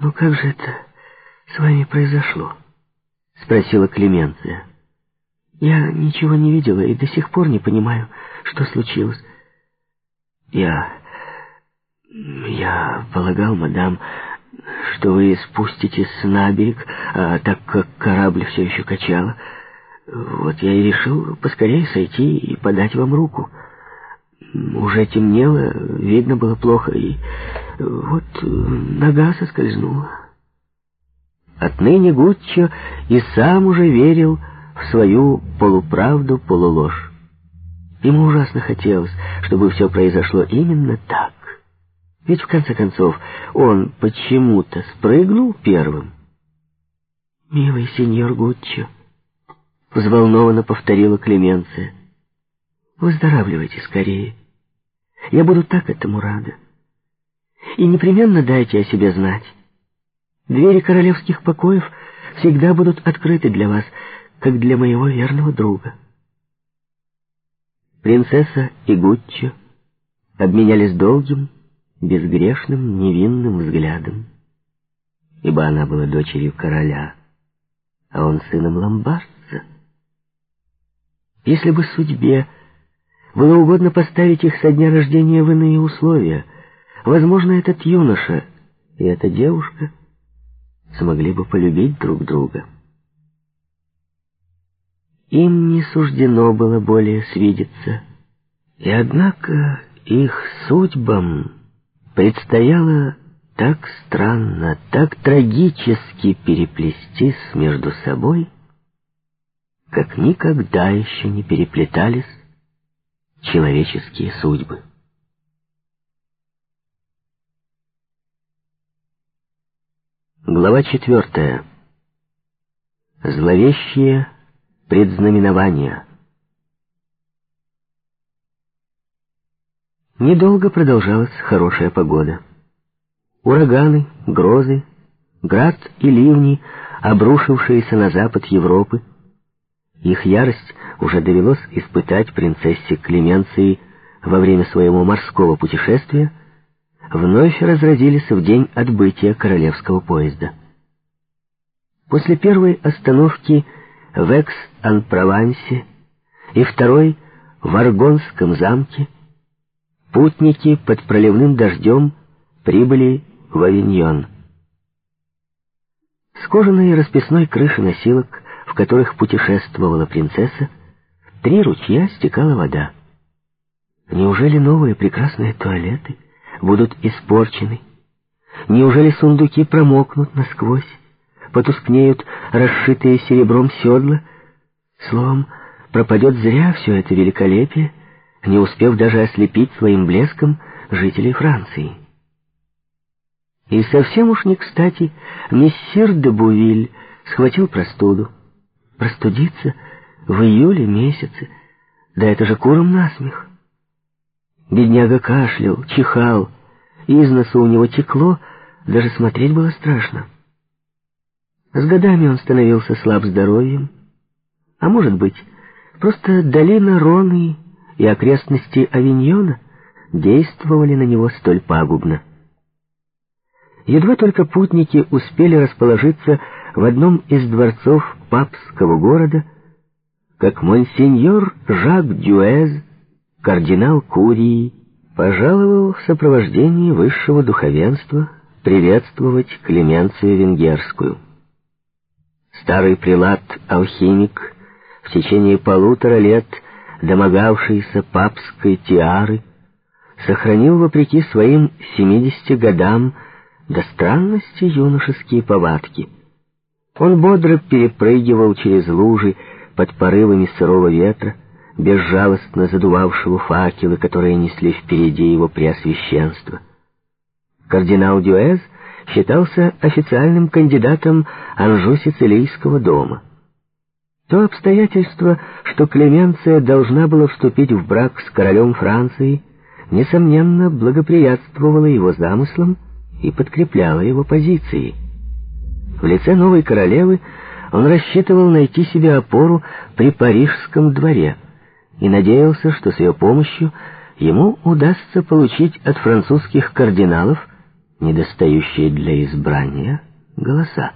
«Ну как же это с вами произошло?» — спросила Клеменция. «Я ничего не видела и до сих пор не понимаю, что случилось». «Я... я полагал, мадам, что вы спуститесь на берег, а так как корабль все еще качало, вот я и решил поскорее сойти и подать вам руку». Уже темнело, видно было плохо, и вот нога соскользнула. Отныне Гуччо и сам уже верил в свою полуправду-полуложь. Ему ужасно хотелось, чтобы все произошло именно так. Ведь, в конце концов, он почему-то спрыгнул первым. «Милый сеньор Гуччо», — взволнованно повторила Клеменция, — «выздоравливайте скорее. Я буду так этому рада. И непременно дайте о себе знать». Двери королевских покоев всегда будут открыты для вас, как для моего верного друга. Принцесса и Гуччо обменялись долгим, безгрешным, невинным взглядом, ибо она была дочерью короля, а он сыном ломбардца. Если бы судьбе было угодно поставить их со дня рождения в иные условия, возможно, этот юноша и эта девушка — смогли бы полюбить друг друга. Им не суждено было более свидеться, и однако их судьбам предстояло так странно, так трагически переплестись между собой, как никогда еще не переплетались человеческие судьбы. Глава четвертая. Зловещие предзнаменования. Недолго продолжалась хорошая погода. Ураганы, грозы, град и ливни, обрушившиеся на запад Европы. Их ярость уже довелось испытать принцессе Клеменции во время своего морского путешествия, вновь разразились в день отбытия королевского поезда. После первой остановки в Экс-Ан-Провансе и второй в Аргонском замке путники под проливным дождем прибыли в Авиньон. С кожаной расписной крыши носилок, в которых путешествовала принцесса, три ручья стекала вода. Неужели новые прекрасные туалеты — будут испорчены? Неужели сундуки промокнут насквозь, потускнеют расшитые серебром седла? Словом, пропадет зря все это великолепие, не успев даже ослепить своим блеском жителей Франции. И совсем уж не кстати мессир де Бувиль схватил простуду. Простудиться в июле месяце, да это же куром насмех. Бедняга кашлял, чихал, из носа у него текло, даже смотреть было страшно. С годами он становился слаб здоровьем, а может быть, просто долина Роны и окрестности Авиньона действовали на него столь пагубно. Едва только путники успели расположиться в одном из дворцов папского города, как монсеньор Жак Дюэз кардинал Курии пожаловал в сопровождении высшего духовенства приветствовать Клеменцию Венгерскую. Старый прилад-алхимик, в течение полутора лет домогавшийся папской тиары, сохранил, вопреки своим семидесяти годам, до странности юношеские повадки. Он бодро перепрыгивал через лужи под порывами сырого ветра, безжалостно задувавшего факелы, которые несли впереди его преосвященство. Кардинал Дюэз считался официальным кандидатом Анжу-Сицилийского дома. То обстоятельство, что Клеменция должна была вступить в брак с королем Франции, несомненно, благоприятствовало его замыслам и подкрепляло его позиции. В лице новой королевы он рассчитывал найти себе опору при парижском дворе — и надеялся, что с ее помощью ему удастся получить от французских кардиналов недостающие для избрания голоса.